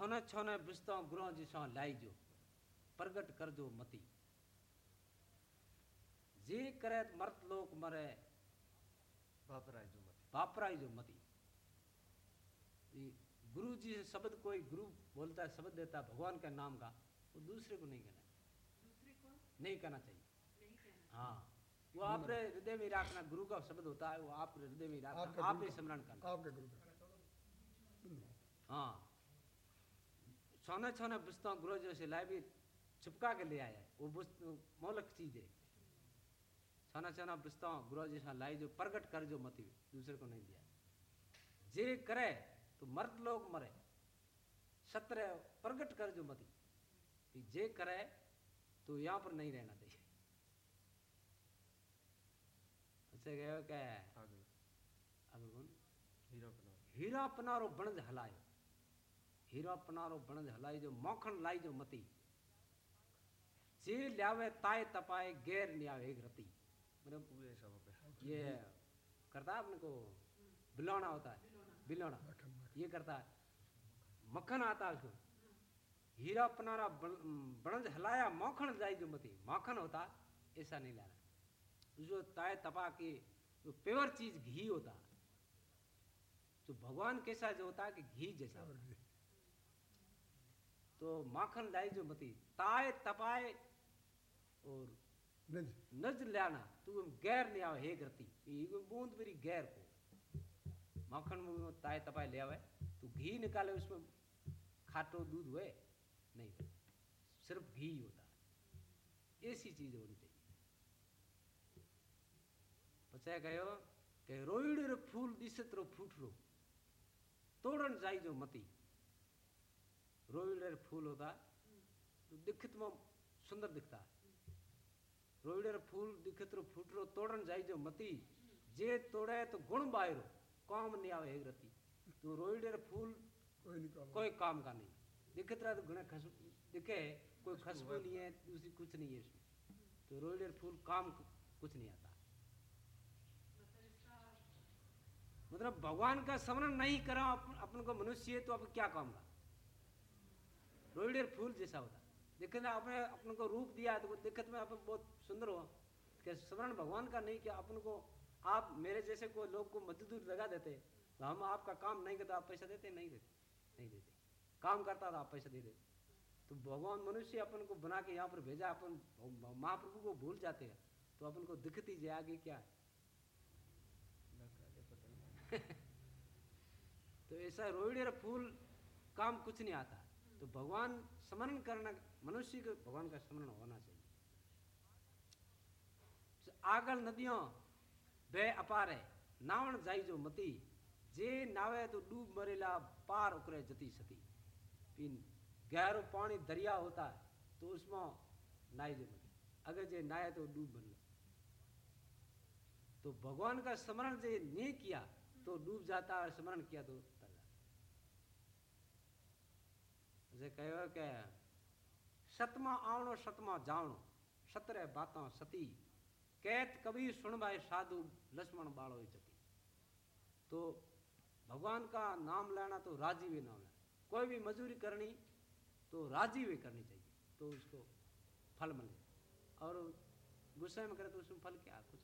છોને છોને બુસ્તો ગ્રહ જીસો લાઈજો પ્રગટ કરજો મતી જે કરે મર્ત લોક મરે वापराय जो मत वापराई जो मती ये गुरु जी से शब्द कोई गुरु बोलता है शब्द देता है भगवान के नाम का वो दूसरे को नहीं कहना दूसरे को नहीं कहना चाहिए नहीं कहना हाँ वो आपने हृदय में रखना गुरु का शब्द होता है वो आप हृदय में रखना आपका आप गुरु ही स्मरण करना आपके गुरु का हाँ सोने सोने पुस्तक गुरु जो से भी चिपका के ले आया। वो पुस्तक मौलक चीज़ है। सोना सोना पुस्तक गुरु जी से लाई जो प्रगट कर जो मती दूसरे को नहीं दिया। जे करे तो मर्द लोग मरे। सत्र प्रगट कर जो मती जे करे तो यहाँ पर नहीं रहना चाहिए। अच्छा कहो क्या अगर हीरा हीरा पनारो बणज हलायो। हीरा पनारो बणज हलाई जो मोखन लाई जो मती। जे ल्यावे ताए तपाए गैर न्यावे एक रति। मतलब पूरे हिसाब पे ये करता है अपने को? बिलौना होता है। बिलौना। ये करता है। मक्खन आता है उसको। हीरा पनारा बण- बणज हलाया मौखन जाई जो मती। माखन होता ऐसा नहीं लाना जो ताए तपा के जो प्योर चीज़ घी होता। तो भगवान कैसा जो होता है कि घी जैसा होता तो माखन लाई जो मती। ताए तपाए और नज। नज लाना तू हम गैर ले आवे हे करती ये बूंद मेरी गैर को। माखन में ताए तपाए ले आवे। तू घी निकाले उसमें। खाटो दूध हुए? नहीं। सिर्फ़ घी होता। ऐसी चीज़ होनी चाहिए। पचाए गयो के रोइड फूल दिसत रो फूट रो तोड़न जाई जो मती। रोइड रे फूल होता तो दिखित में सुंदर दिखता। है रोइड रे फूल दिखत रो फूटरो तोड़न जाई जो मती जे तोड़े तो गुण बायरो काम नहीं आवे एक रती। तो रोइड रे फूल कोई नहीं काम कोई काम का नहीं। दिखत रहा तो गुण खस दिखे कोई खुशबू नहीं है दूसरी कुछ नहीं है इसमें। तो रोइड रे फूल काम कुछ नहीं आता। मतलब भगवान का स्मरण नहीं करा अपन, अपन को मनुष्य है तो अब क्या काम का? रोहिडेर फूल जैसा होता। देखते ना आपने अपन को रूप दिया तो दिक्कत में अपन बहुत सुंदर हो। कि स्मरण भगवान का नहीं किया अपन को, आप मेरे जैसे को लोग को मजदूर लगा देते। तो हम आपका काम नहीं करते, आप पैसा देते, नहीं देते नहीं देते। काम करता था, आप पैसा दे देते। तो भगवान मनुष्य अपन को बना के यहाँ पर भेजा, अपन महाप्रभु को भूल जाते हैं। तो अपन को दिखती जाए आगे क्या है। तो ऐसा रोहिणी फूल काम कुछ नहीं आता। तो भगवान स्मरण करना, मनुष्य को भगवान का स्मरण होना चाहिए। तो आगल नदियों, बे अपारे, नावण जाई जो मती, जे नावे तो डूब मरेला, पार उकरे जती सती। पिन गहरो पानी दरिया होता है तो उसमें नाई जो मती। अगर जे नाए तो डूब मर तो भगवान का स्मरण जे नहीं किया तो डूब जाता और स्मरण किया तो जैसे कहो के सतमा आवणो सतमा जावणो सतरे बाता सती कैत कभी सुनबाए साधु लक्ष्मण बाड़ो जती तो भगवान का नाम लेना तो राज़ी भी नाम लेना कोई भी मजूरी करनी तो राज़ी भी करनी चाहिए तो उसको फल मिले और गुस्से में करे तो उसमें फल क्या कुछ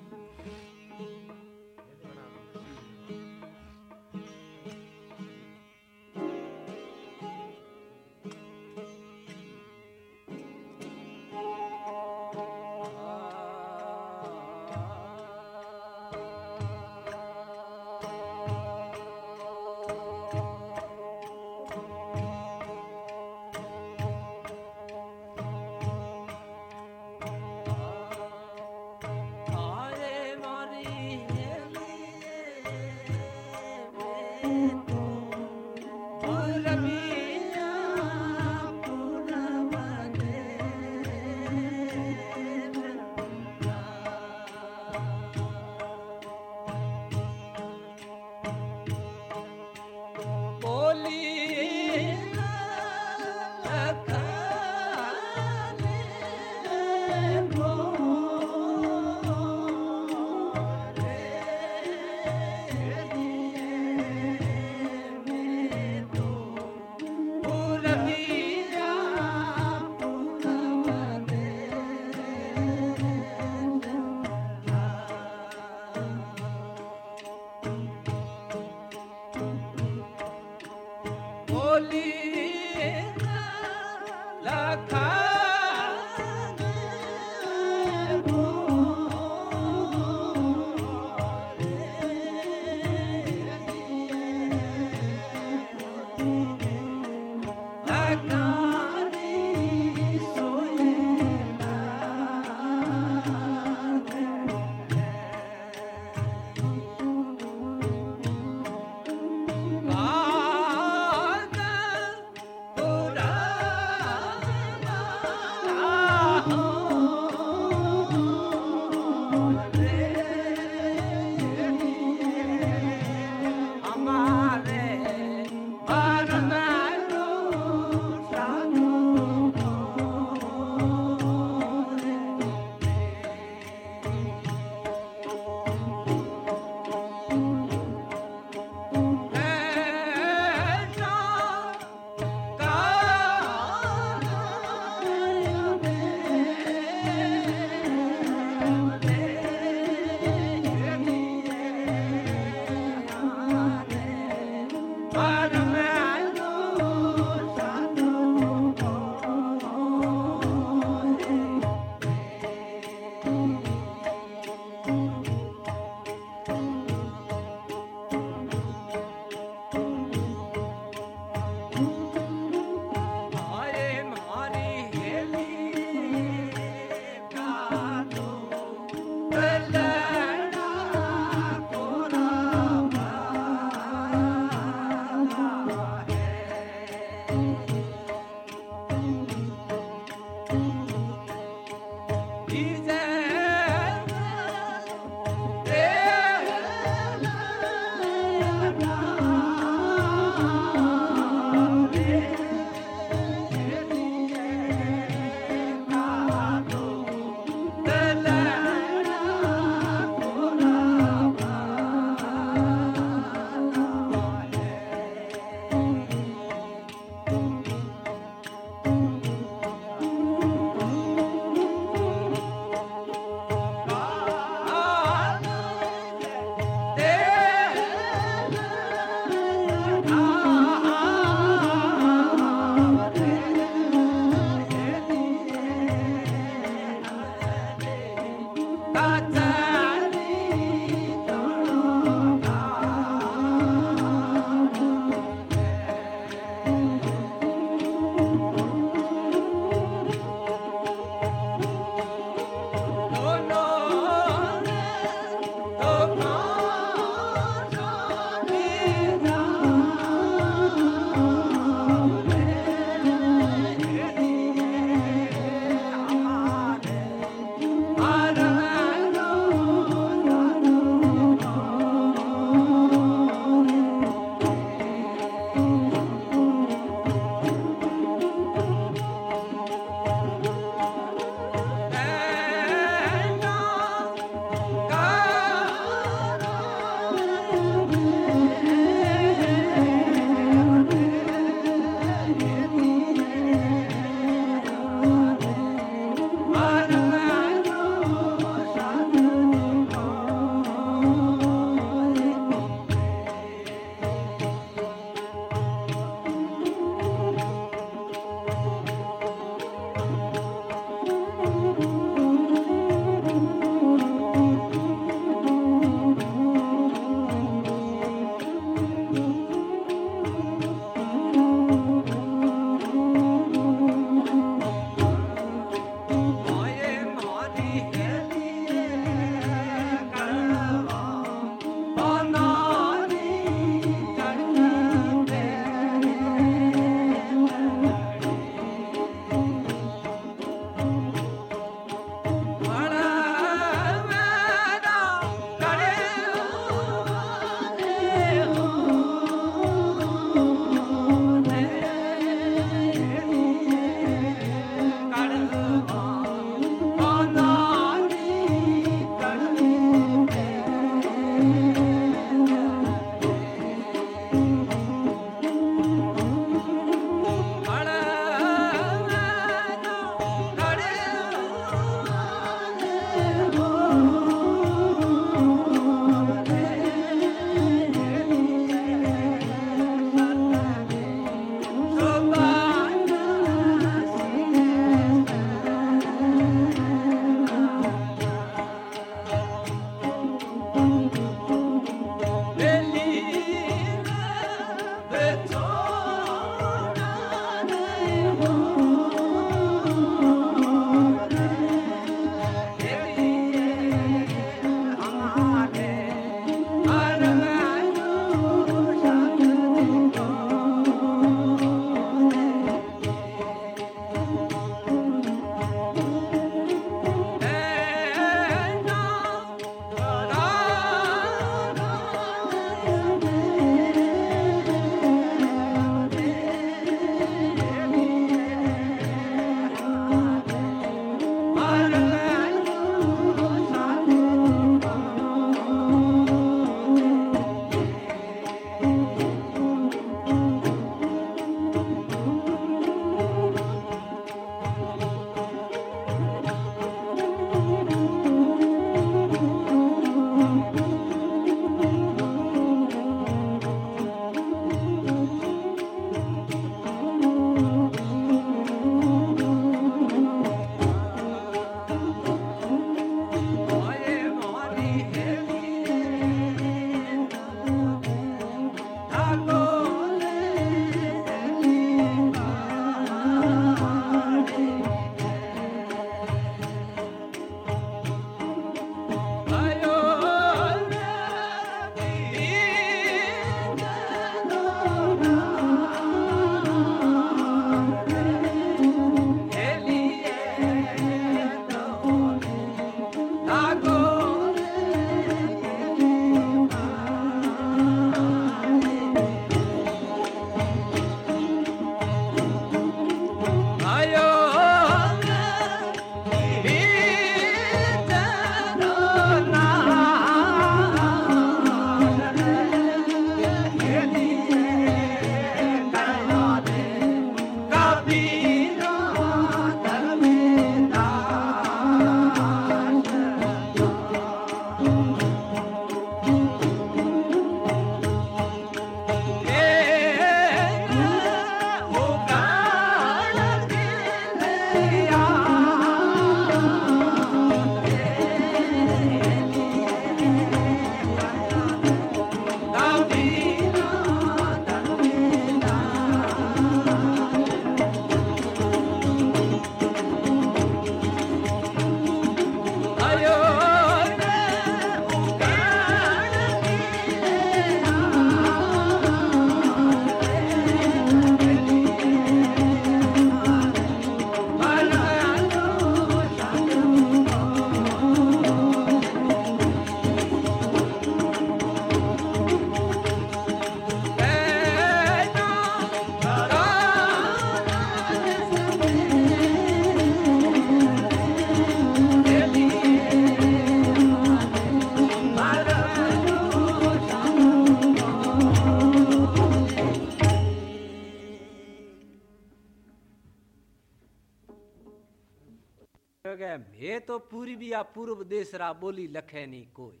बीबिया पूर्व देश रा बोली लखे नहीं कोई।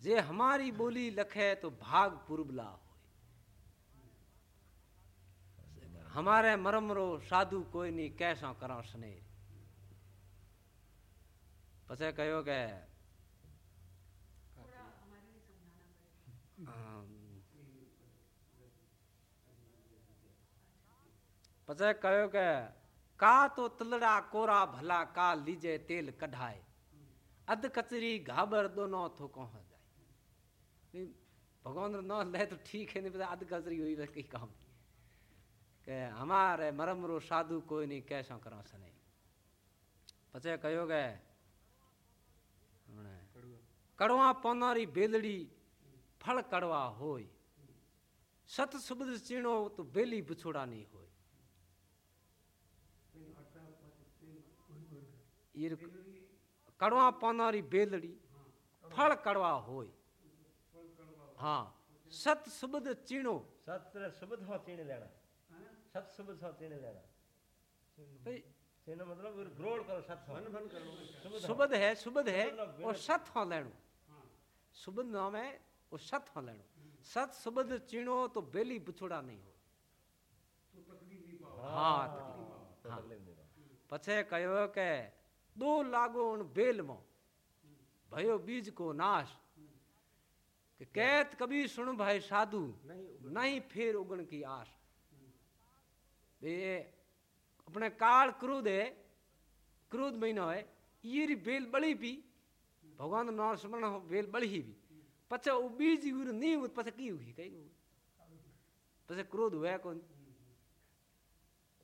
जे हमारी बोली लखे तो भाग पूर्वला हो हमारे मरमरो साधु कोई नहीं कैसा करो स्ने पसे कहो के पसे कहो के का तो तलड़ा कोरा भला का लीजे तेल कढ़ाए। अध कचरी घाबर दोनों तो कौन जाए। भगवान न ले तो ठीक है, नहीं अध कचरी हुई कहीं काम नहीं। के हमारे मरमरो साधु कोई नहीं कैसा करो सने पचे कहो गए कड़वा पौनारी बेलड़ी, फल कड़वा होई। सत सुबद चीणो तो बेली बिछोड़ा नहीं हो ઈર કડવા પોનારી બેલડી ફળ કડવા હોય હા સત સુબદ ચીણો सत्र शब्द हो चीन लेना सत शब्द हो चीन लेना भाई चीन मतलब फिर ग्रोड़ करो सत हो मन करो शब्द हो। सुबद है सुबद है सुबद और सत हो लेणो सुबद नाम है वो सत हो लेणो सत सुबद चीणो तो बेली बुछड़ा नहीं हो હા, તકલીફ. तो હા. तकलीफ नहीं रहो। પછી કહ્યો दो लागो उन बेल मो भयो बीज को नाश। कि कैत कभी सुन भाई साधु नहीं नहीं फिर उगण की आश। ये अपने काल क्रोध है क्रोध महीना है ये बेल बड़ी भी भगवान नाम स्मरण हो बेल बड़ी ही भी। पचे वो बीज नहीं पचे की हुई कही पचे क्रोध हुआ कौन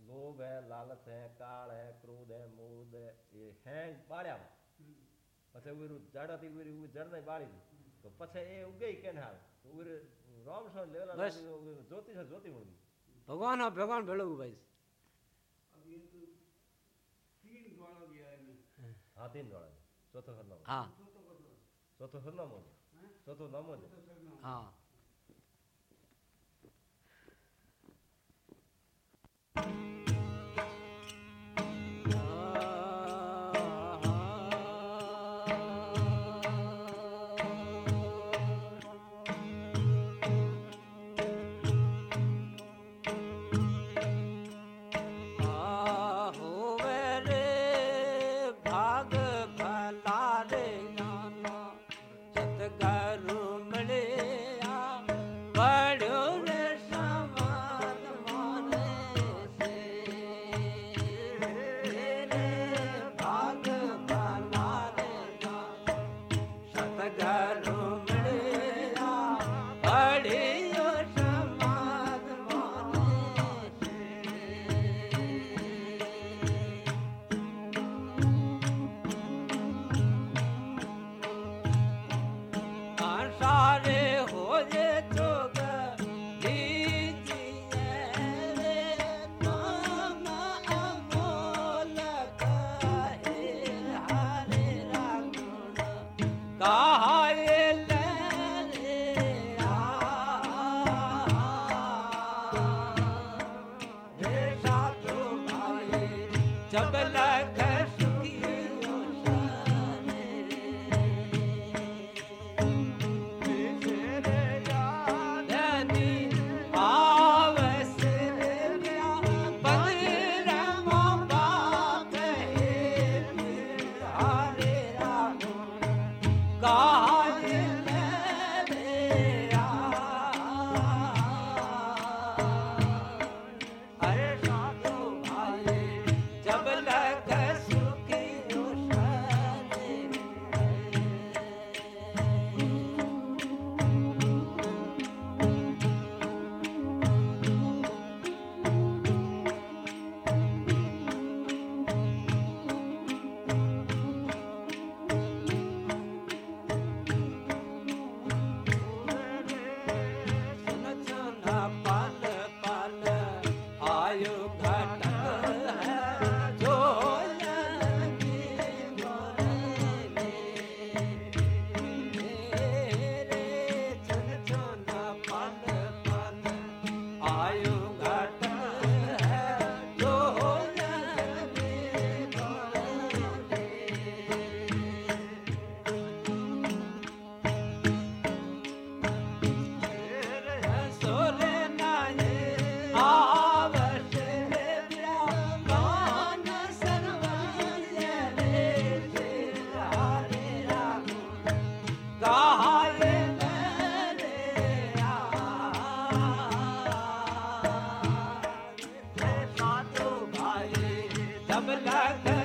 લોભ હે લાલચ હે કાળ હે ક્રોધ હે મૂદ એ હે બાળ્યા પછી ઉરું જડ હતી ઉરી ઉર જડ ને બાળી દીધું. તો પછી એ ઉગઈ કે હાલ? તો ઉર રોમ છો લેવલા જોતી છે જોતી મળી ભગવાન હા ભગવાન ભેળો ભાઈ હા તીન દોડા ચોથો સરનામો. હા. ચોથો સરનામો ચોથો નામો હા. Thank you. I'm Double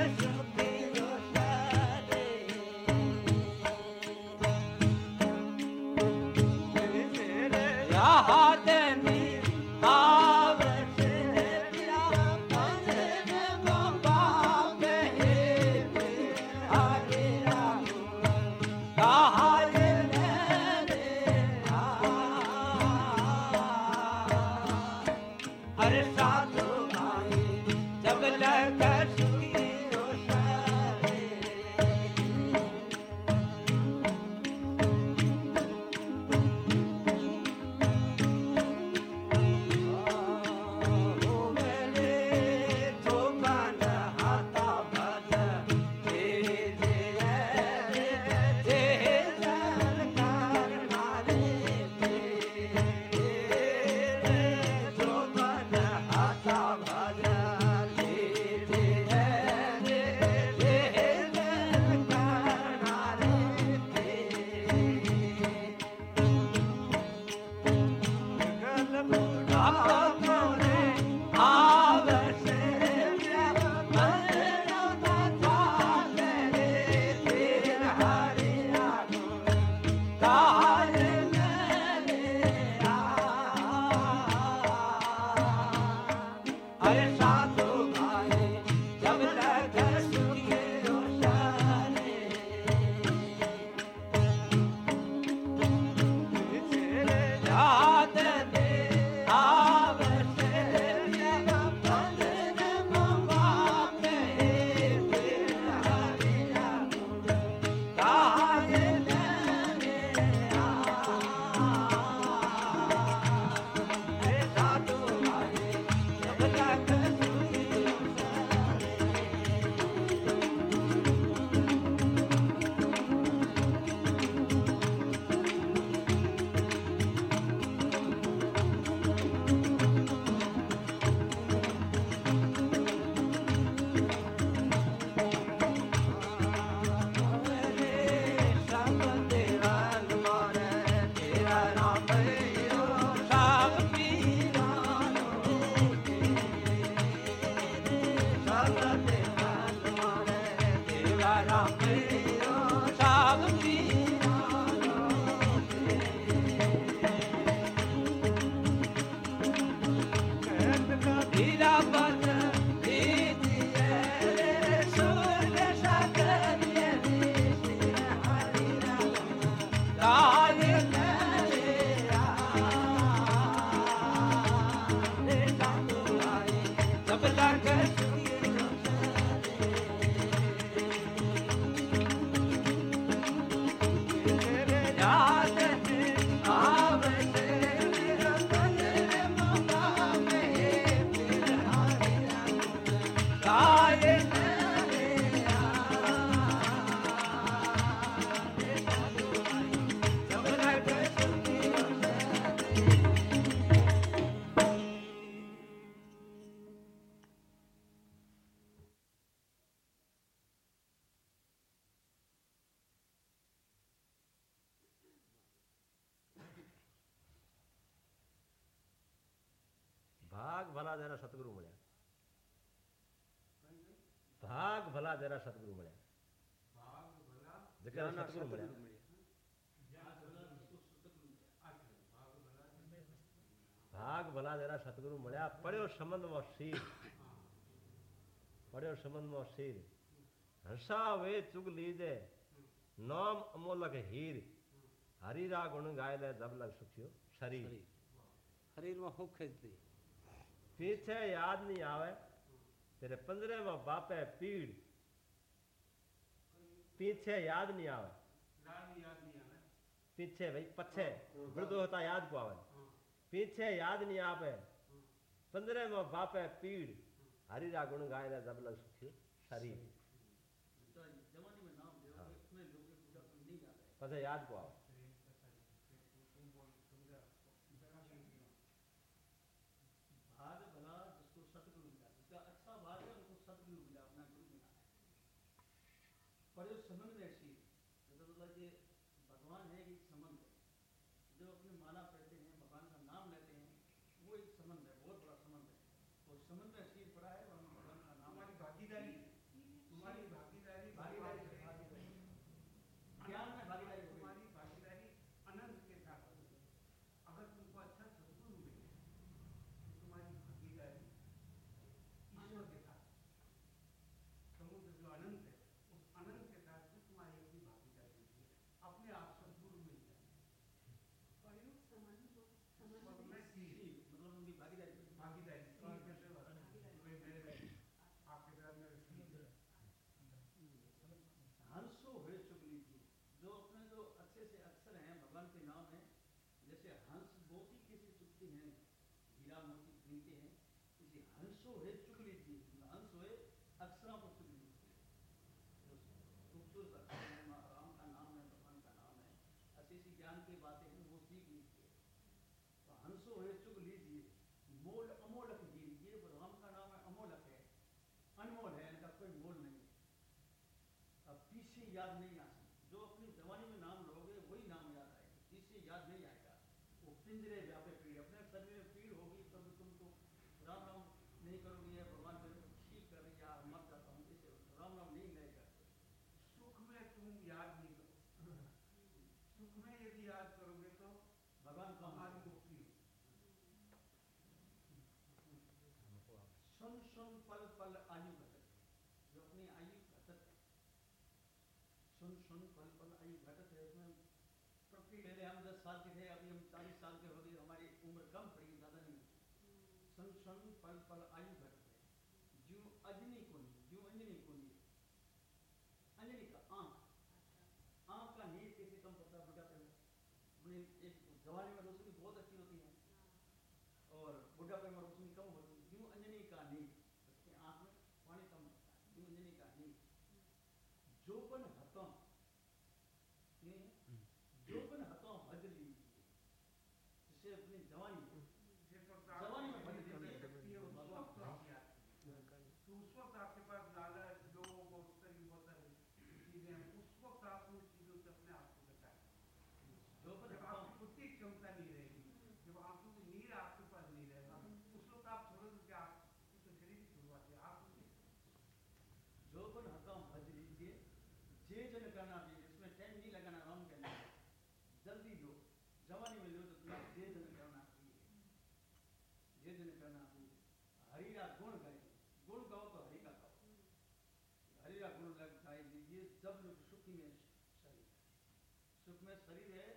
सतगुरु मिले भाग भला जरा सतगुरु मिलया पढ़ो संबंध में सीर। पढ़ो संबंध में सीर। हर्षा वे चुग लीजे नाम अमोलक हीर। हरी रा गुण गाय दे दब लग सुखियो शरीर। शरीर। में हुक खेजती। पीछे याद नहीं आवे तेरे पंजरे में बापे पीड़। पीछे याद नहीं आवे। पीछे भाई पछे। वृद्ध होता याद को आवे। पीछे याद नहीं आवे। पंद्रह में बापे पीड़। हरी रा गुण गाय रा जबल सुखी। शरीर। पछे हाँ। याद को आवे। की बातें हैं, वो सीख लीजिए। तो हंसो है, चुग लीजिए। मोल अमोलक हीर ये राम का नाम है अमोलक है। अनमोल है, इनका कोई मोल नहीं है। अब पीछे याद नहीं आ सकती जो अपनी जवानी में नाम लोगे वही नाम याद आएगा पीछे याद नहीं आएगा वो पिंजरे व्यापे पीड़ अपने शरीर में पीड़ होगी तब तुम सुन सुन पल पल आयु घटत जो अपनी आयु घटत है पल पल आयु घटत है उसमें पहले हम दस साल के थे अभी हम चालीस साल के हो गए, हमारी उम्र कम पड़ी ज़्यादा नहीं सन सन पल पल आयु घटत है जो अजनी को नहीं, जो अंजनी को नहीं अंजनी का आँख आँख का नीर कैसे कम पड़ता है बुढ़ापे में अपनी एक जवानी में रोशनी बहुत अच्छी होती है और बुढ़ापे में रोशनी कम होती है यूँ अंजनी का नीर उसकी आँख में पानी कम होता है यूँ अंजनी का नीर जोपन हतम ये जोपन हतम हज लीजिए जिससे अपनी जवानी में जिस वक्त आप जवानी में बदल जब जाती है। शक्ति है उस वक्त आपकी आती है तो उस वक्त आपके पास लालच लोभ और तरह की बहुत सारी चीज़ें हैं उस वक्त आप उन चीज़ों से अपने आप को बचाएँ जोपन जब हतम आपकी खुद की क्षमता नहीं रहेगी जब आँखों की नीर आपके पास नहीं रहेगा उस वक्त आप छोड़ोगे कि आप तो शरीर की शुरुआत है आप उसकी जोपन हतम हज लीजिए चाहिए इसमें टाइम नहीं लगाना राम जल्दी लो जवानी में लो तो तुम्हें चाहिए चाहिए हरि का गुण गुण गाओ तो हरि का गाओ। हरि का गुण लग गाई लीजिए जब लोग सुखी में शरीर सुख में शरीर है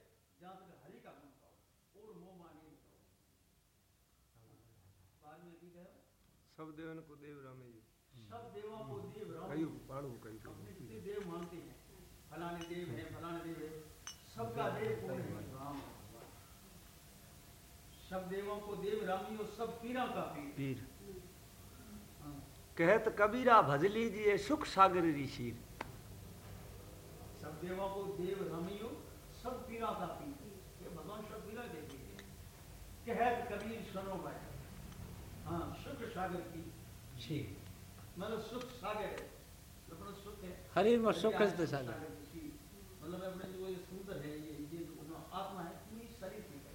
जहाँ तक हरि का गुण गाओ और मोह माने गाओ बाद में कहो। सब देवन को देव रामे जी। सब देवों को देव राम। पाड़ू कयु अपने देव मानते हैं फलाने देव है फलाने देव है। सबका देव कौन है राम सब देवों को देव रामी और सब पीरा का पीर। पीर। हाँ। कहत कबीरा भज लीजिए सुख सागर ऋषि सब देवों को देव रामी हो सब पीरा का पीर। ये भगवान सब पीरा हैं कहत कबीर सुनो भाई। हाँ सुख सागर की। ठीक मतलब सुख सागर है। अपना सुख है। हरि में सुख है है सागर की? मतलब अपने जो ये सुंदर है ये ये आत्मा है पूरी शरीर की है।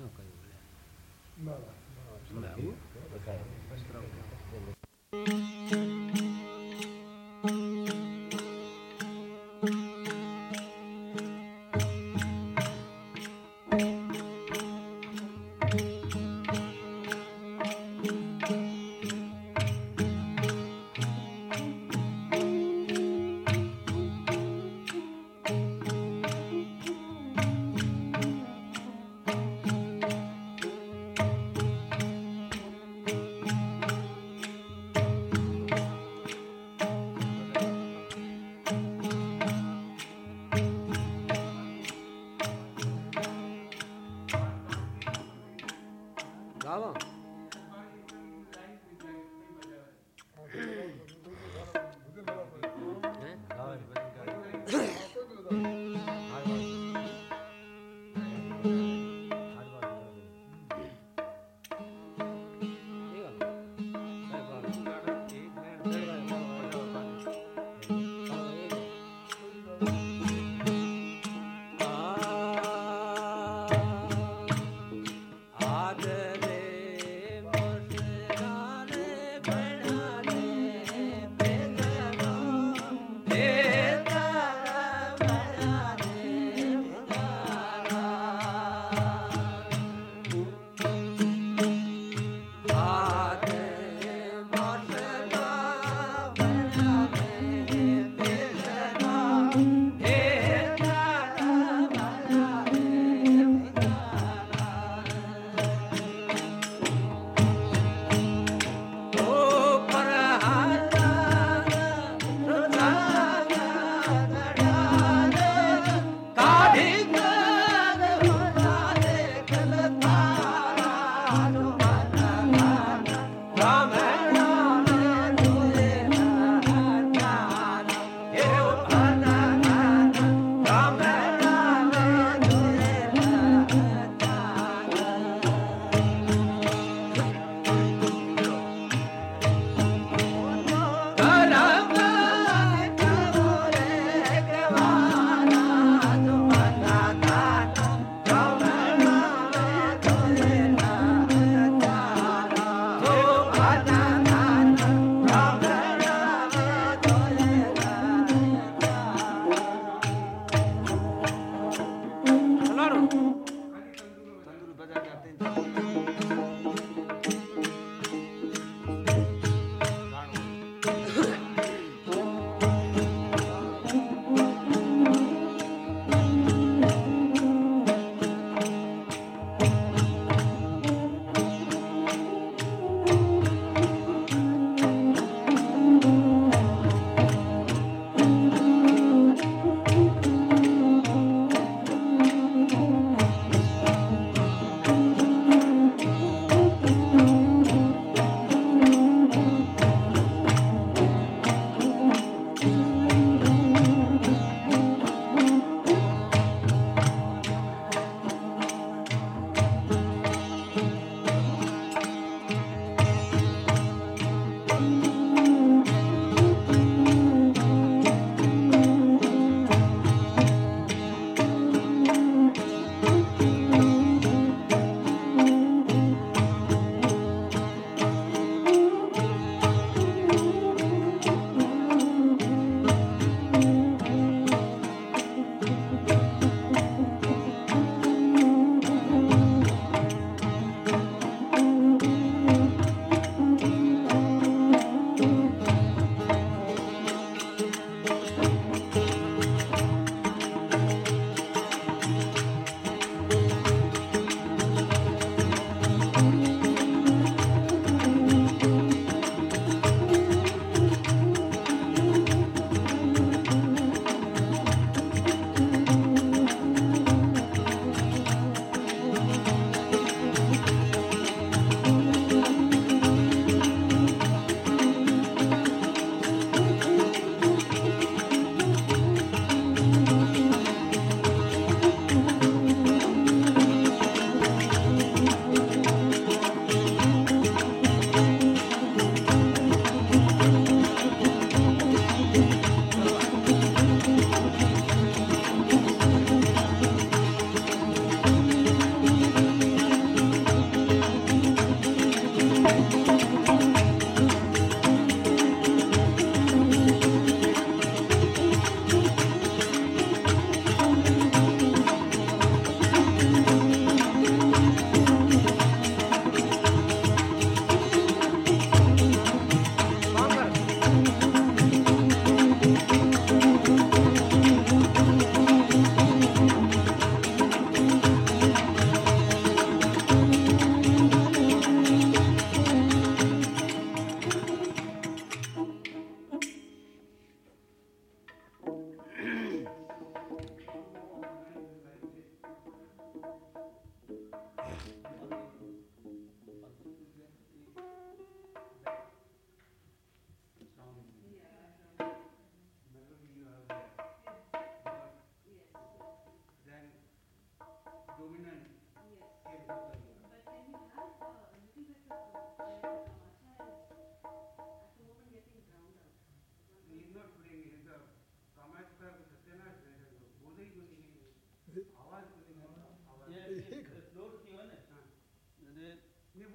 यूँ कहियो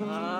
हमारे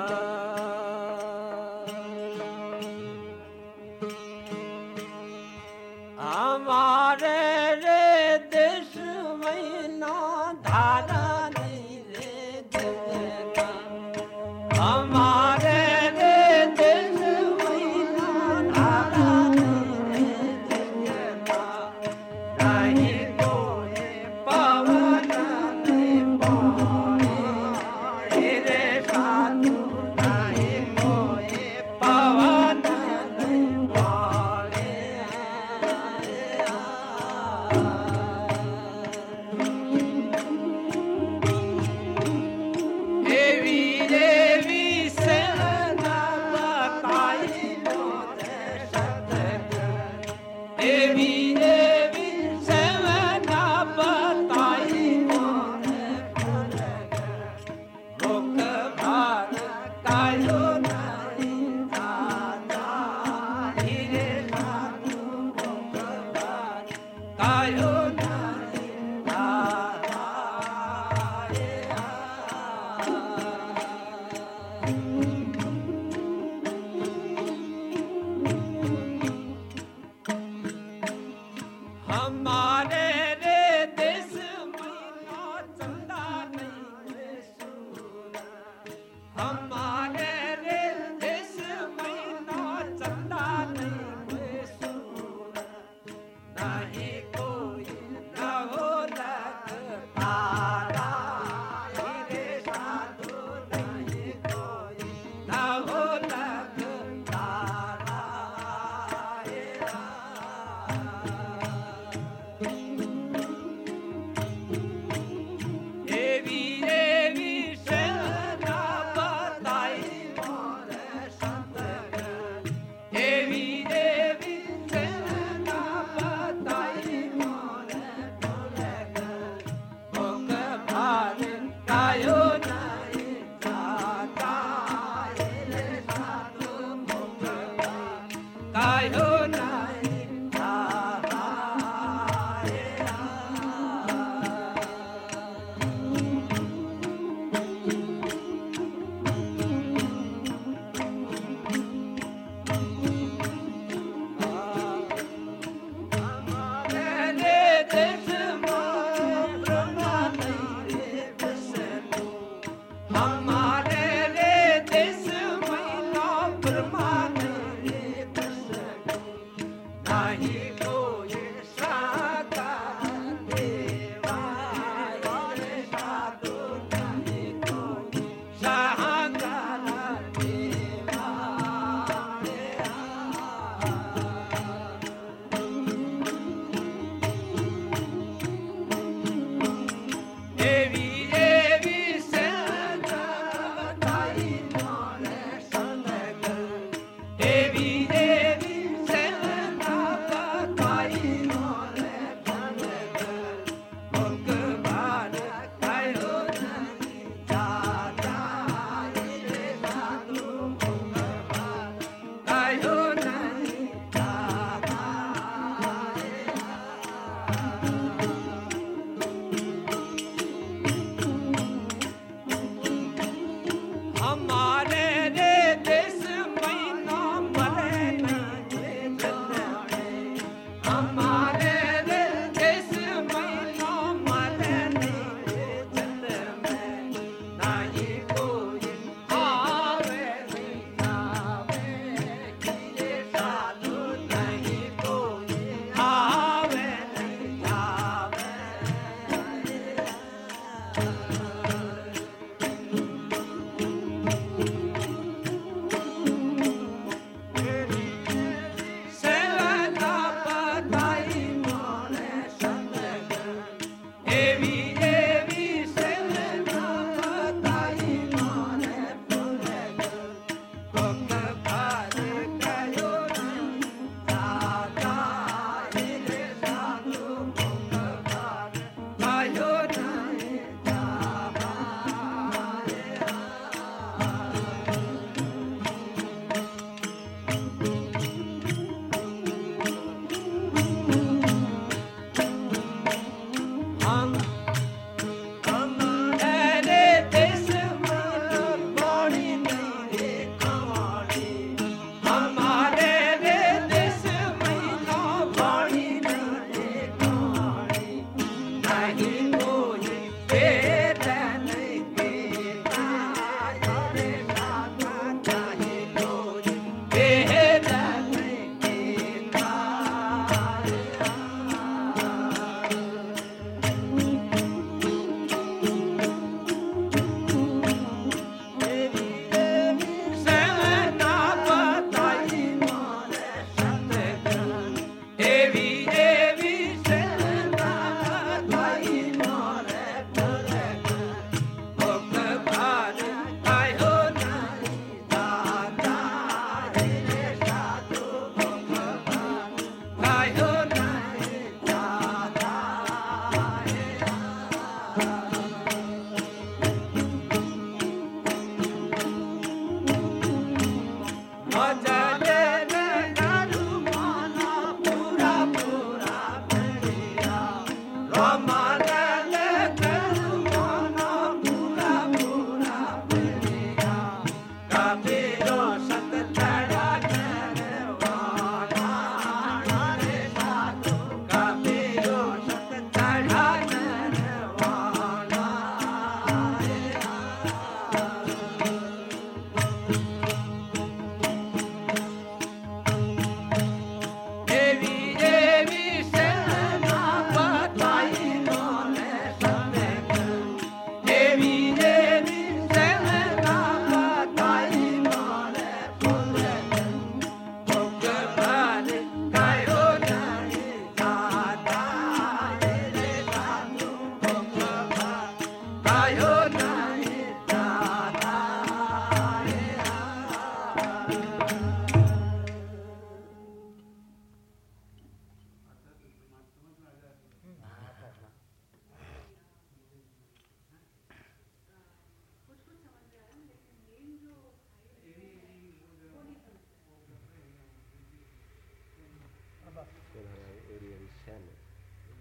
भार कायो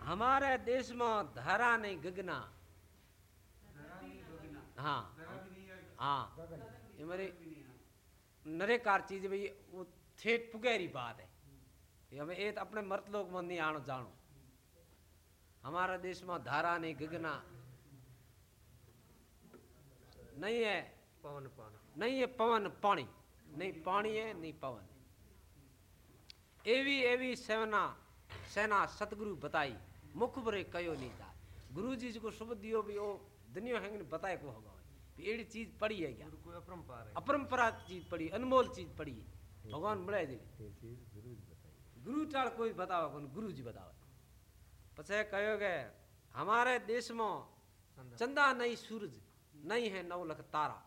हमारे देश में धारा नहीं गगना। हाँ। हाँ। मेरे नरे कार चीज़ भाई वो ठेठ पुगेरी बात है। ये हमें एक तो अपने मर्द लोग मन नहीं आनो जानो। हमारा देश में धारा नहीं गगना। नहीं है। पवन पानी नहीं है पवन पानी। नहीं पानी है नहीं पवन। एवी एवी सेना सेना सतगुरु बताई मुख बरे कयो नहीं था गुरु जी को शुभ दियो भी ओ दुनिया हेंग बताए को होगा। एड़ी चीज़ पड़ी है क्या? अपरंपरा अपरंपरा चीज़ पड़ी अनमोल चीज़ पड़ी है। भगवान बड़ा दे गुरु टाल कोई बतावा कौन गुरु जी बताओ पछे कहोगे हमारे देश में चंदा। नहीं सूरज नहीं है नवलख तारा।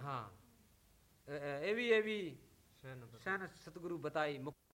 हाँ एवी एवी सतगुरु बताई मुख